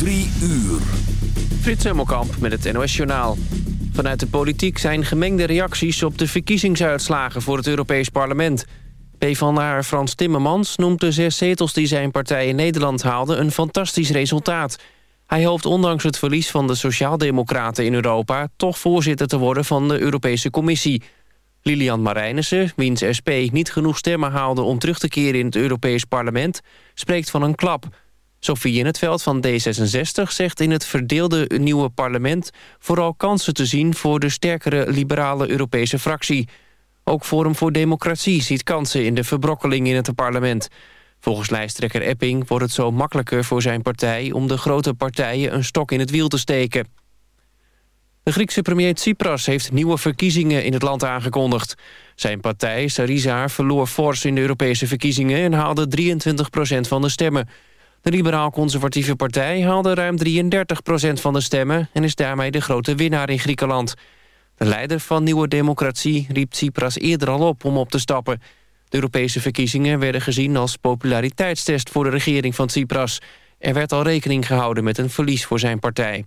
Drie uur. Frits Hemmelkamp met het NOS Journaal. Vanuit de politiek zijn gemengde reacties op de verkiezingsuitslagen voor het Europees Parlement. PvdA Frans Timmermans noemt de zes zetels die zijn partij in Nederland haalde een fantastisch resultaat. Hij hoopt ondanks het verlies van de Sociaaldemocraten in Europa... toch voorzitter te worden van de Europese Commissie. Lilian Marijnissen, wiens SP niet genoeg stemmen haalde... om terug te keren in het Europees Parlement, spreekt van een klap... Sofie in het veld van D66 zegt in het verdeelde nieuwe parlement... vooral kansen te zien voor de sterkere liberale Europese fractie. Ook Forum voor Democratie ziet kansen in de verbrokkeling in het parlement. Volgens lijsttrekker Epping wordt het zo makkelijker voor zijn partij... om de grote partijen een stok in het wiel te steken. De Griekse premier Tsipras heeft nieuwe verkiezingen in het land aangekondigd. Zijn partij, Syriza, verloor fors in de Europese verkiezingen... en haalde 23% van de stemmen... De liberaal-conservatieve partij haalde ruim 33% van de stemmen... en is daarmee de grote winnaar in Griekenland. De leider van Nieuwe Democratie riep Tsipras eerder al op om op te stappen. De Europese verkiezingen werden gezien als populariteitstest... voor de regering van Tsipras. Er werd al rekening gehouden met een verlies voor zijn partij.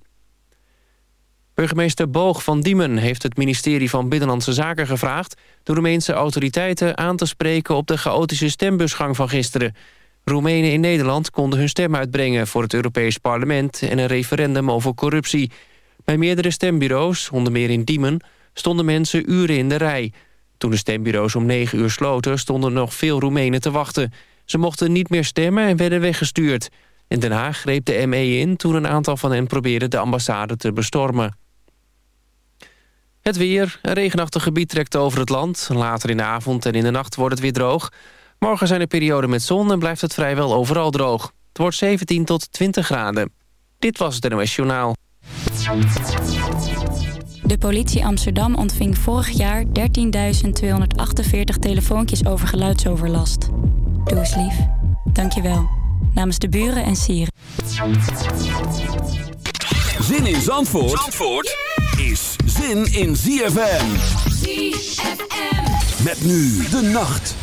Burgemeester Boog van Diemen heeft het ministerie van Binnenlandse Zaken gevraagd... de Roemeense autoriteiten aan te spreken op de chaotische stembusgang van gisteren... Roemenen in Nederland konden hun stem uitbrengen voor het Europees Parlement en een referendum over corruptie. Bij meerdere stembureaus, onder meer in Diemen, stonden mensen uren in de rij. Toen de stembureaus om negen uur sloten, stonden nog veel Roemenen te wachten. Ze mochten niet meer stemmen en werden weggestuurd. In Den Haag greep de ME in toen een aantal van hen probeerde de ambassade te bestormen. Het weer. Een regenachtig gebied trekt over het land. Later in de avond en in de nacht wordt het weer droog. Morgen zijn er perioden met zon en blijft het vrijwel overal droog. Het wordt 17 tot 20 graden. Dit was het NOS Journaal. De politie Amsterdam ontving vorig jaar 13.248 telefoontjes over geluidsoverlast. Doe eens lief. Dank je wel. Namens de buren en sieren. Zin in Zandvoort, Zandvoort is zin in ZFM. ZFM. Met nu de nacht.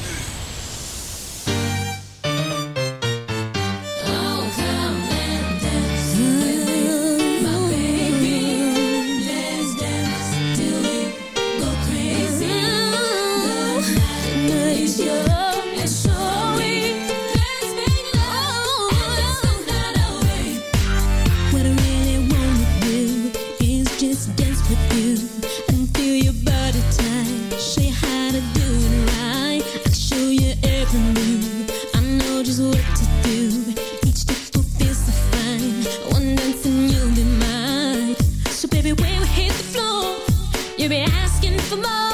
You'll be asking for more.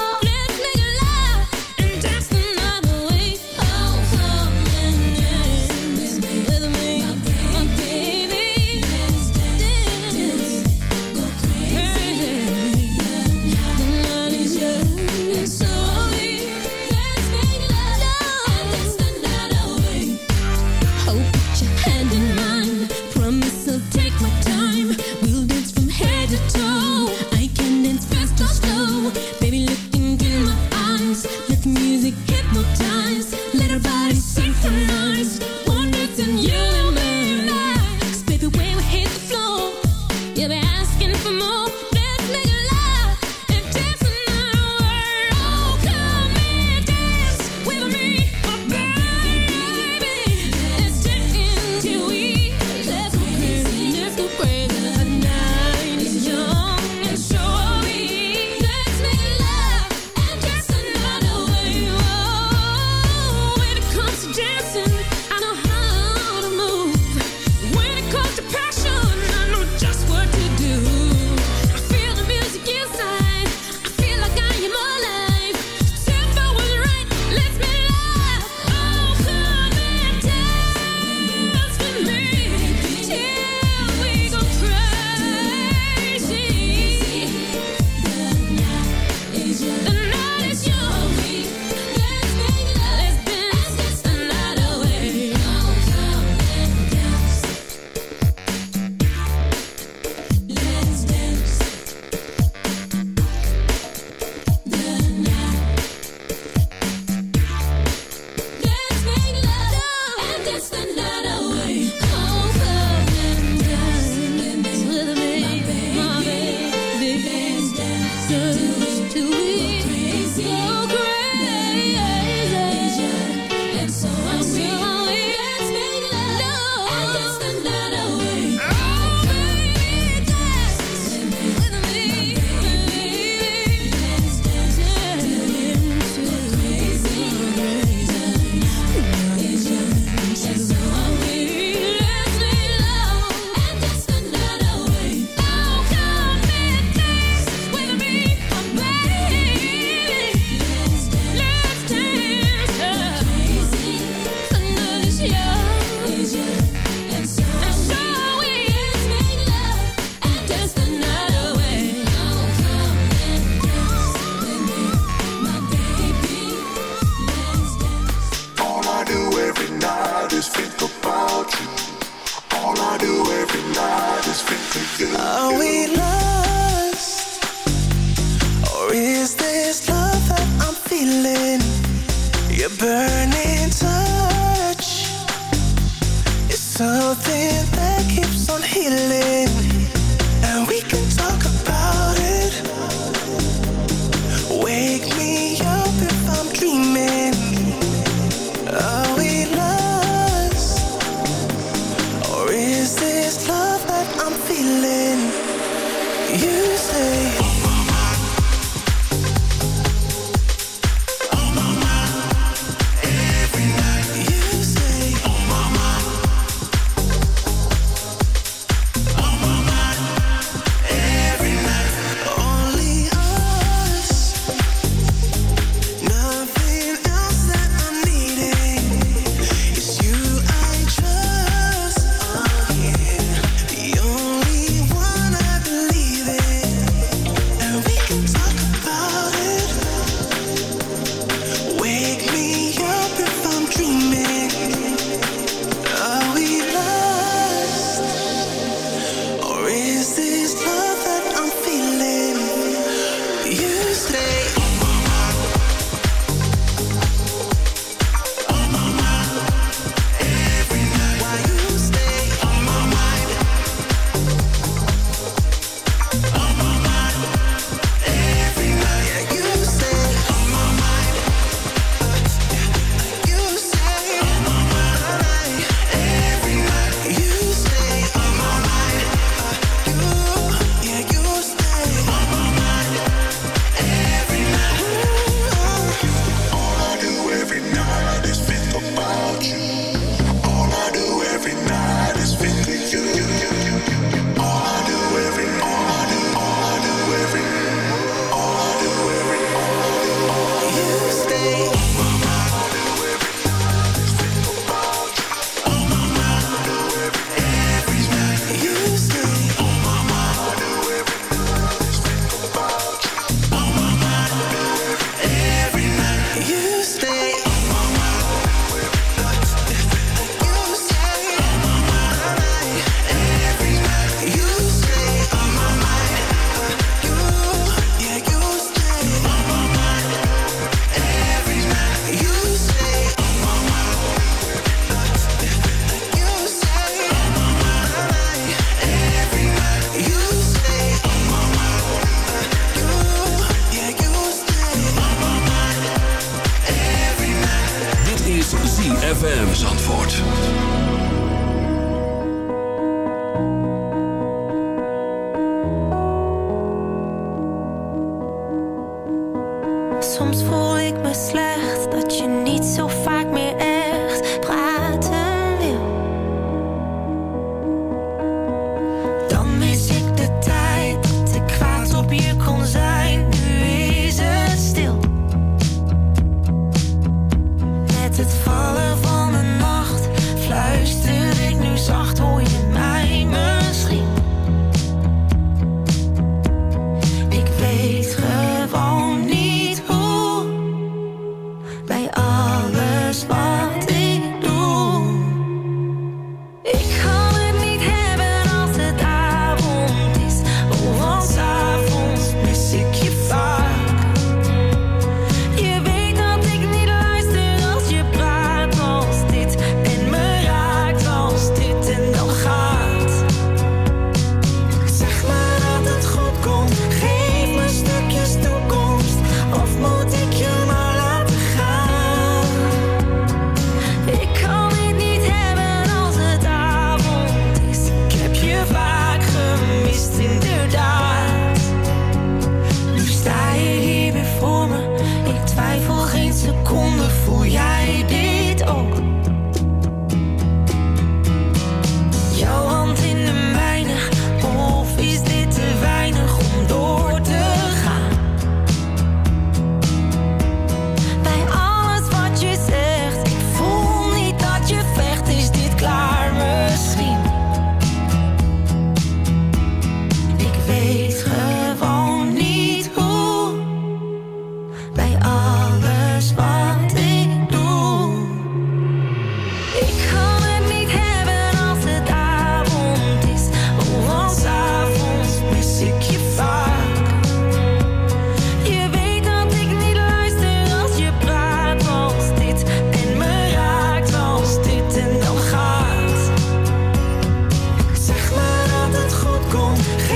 kon.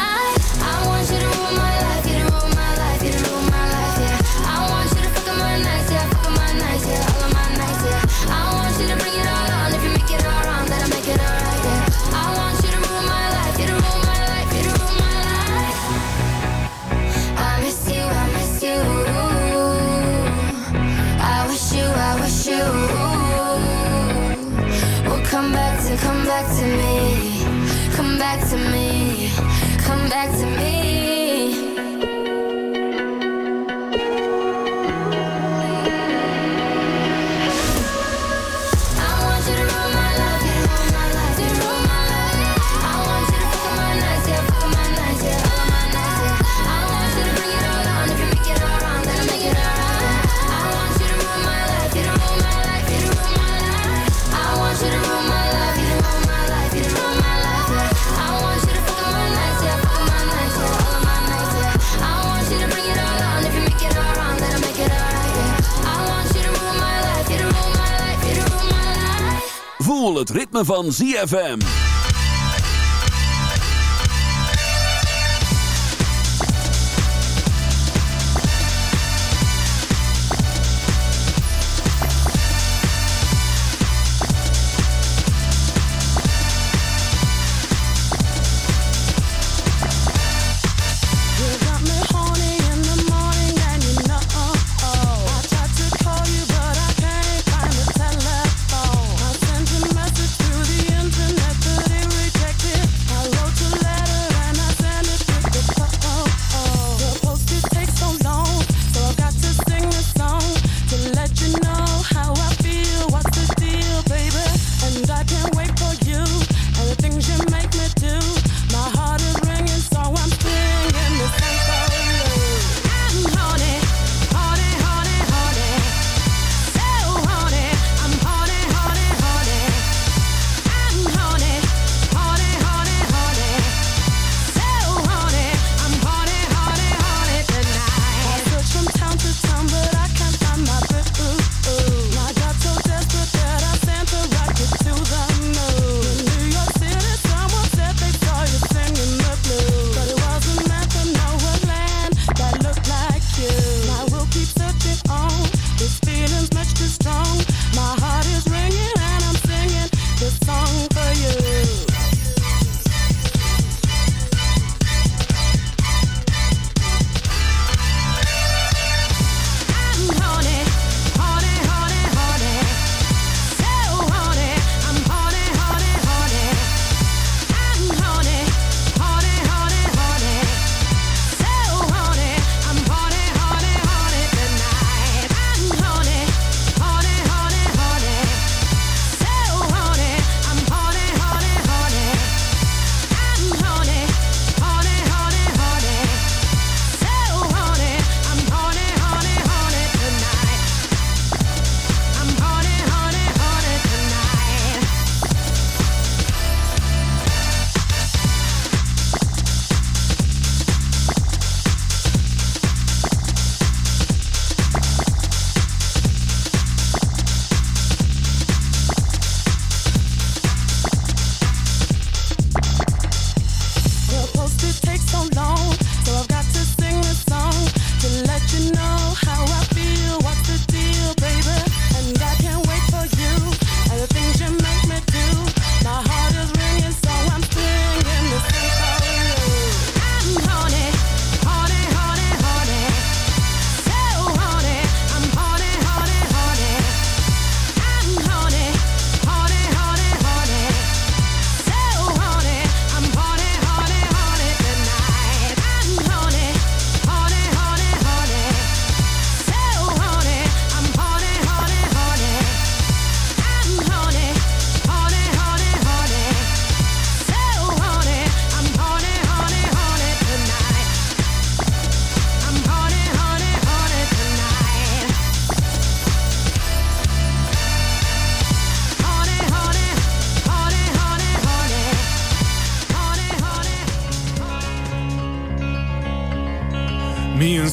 van ZFM.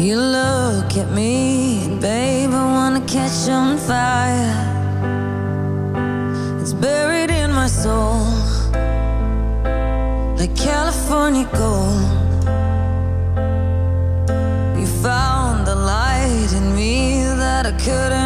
You look at me, babe, I wanna catch on fire. It's buried in my soul Like California gold. You found the light in me that I couldn't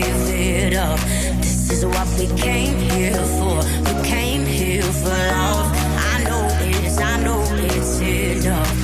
give it up. This is what we came here for. We came here for love. I know it's, I know it's enough.